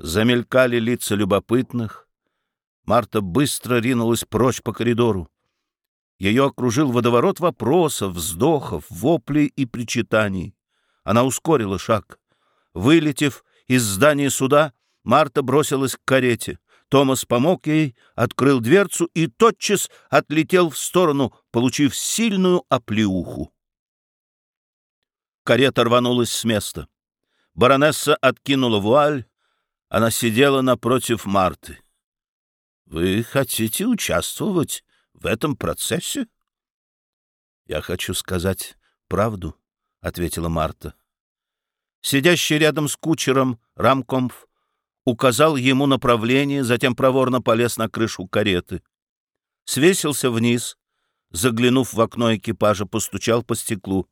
Замелькали лица любопытных. Марта быстро ринулась прочь по коридору. Ее окружил водоворот вопросов, вздохов, воплей и причитаний. Она ускорила шаг. Вылетев из здания суда, Марта бросилась к карете. Томас помог ей, открыл дверцу и тотчас отлетел в сторону, получив сильную оплеуху. Карета рванулась с места. Баронесса откинула вуаль. Она сидела напротив Марты. — Вы хотите участвовать в этом процессе? — Я хочу сказать правду, — ответила Марта. Сидящий рядом с кучером Рамкомф указал ему направление, затем проворно полез на крышу кареты. Свесился вниз, заглянув в окно экипажа, постучал по стеклу.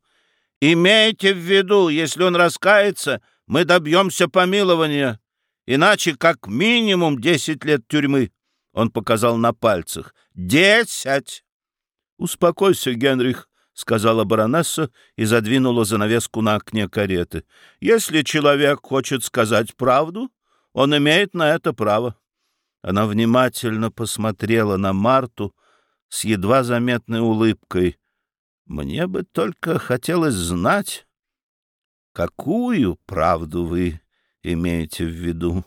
«Имейте в виду, если он раскается, мы добьемся помилования, иначе как минимум десять лет тюрьмы». Он показал на пальцах. «Десять!» «Успокойся, Генрих», — сказала баронесса и задвинула занавеску на окне кареты. «Если человек хочет сказать правду, он имеет на это право». Она внимательно посмотрела на Марту с едва заметной улыбкой. «Мне бы только хотелось знать, какую правду вы имеете в виду?»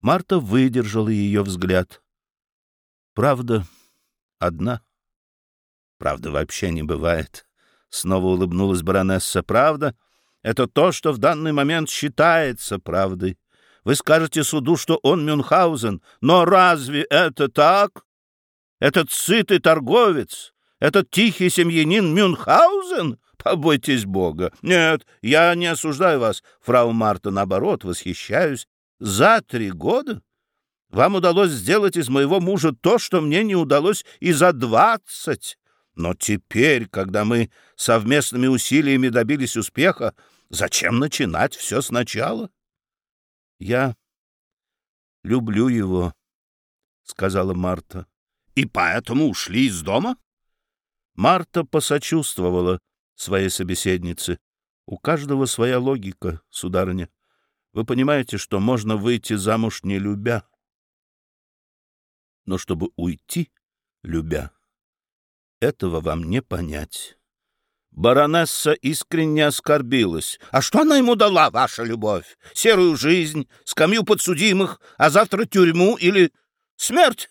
Марта выдержала ее взгляд. «Правда одна. Правда вообще не бывает». Снова улыбнулась баронесса. «Правда — это то, что в данный момент считается правдой. Вы скажете суду, что он Мюнхгаузен, но разве это так? Этот сытый торговец, этот тихий семьянин Мюнхгаузен? Побойтесь Бога. Нет, я не осуждаю вас, фрау Марта, наоборот, восхищаюсь. За три года вам удалось сделать из моего мужа то, что мне не удалось и за двадцать. Но теперь, когда мы совместными усилиями добились успеха, зачем начинать все сначала? Я люблю его, — сказала Марта. — И поэтому ушли из дома? Марта посочувствовала своей собеседнице. У каждого своя логика, сударыня. Вы понимаете, что можно выйти замуж не любя. Но чтобы уйти, любя, этого вам не понять. Баронесса искренне оскорбилась. «А что она ему дала, ваша любовь? Серую жизнь, скамью подсудимых, а завтра тюрьму или смерть?»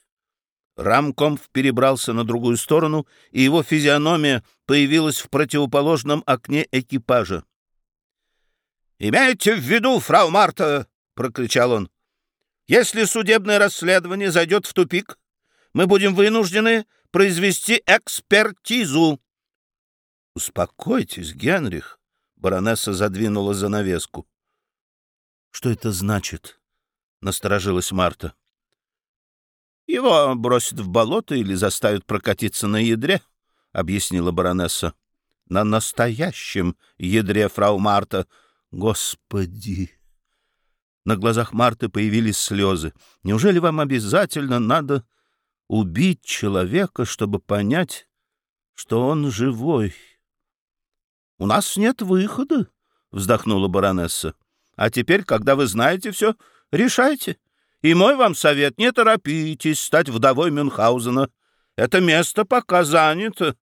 Рамкомф перебрался на другую сторону, и его физиономия появилась в противоположном окне экипажа. «Имейте в виду, фрау Марта!» — прокричал он. «Если судебное расследование зайдет в тупик, мы будем вынуждены произвести экспертизу. — Успокойтесь, Генрих, — баронесса задвинула занавеску. — Что это значит? — насторожилась Марта. — Его бросят в болото или заставят прокатиться на ядре, — объяснила баронесса. — На настоящем ядре, фрау Марта. Господи! На глазах Марты появились слезы. Неужели вам обязательно надо убить человека, чтобы понять, что он живой? — «У нас нет выхода», — вздохнула баронесса. «А теперь, когда вы знаете все, решайте. И мой вам совет — не торопитесь стать вдовой Мюнхгаузена. Это место пока занято.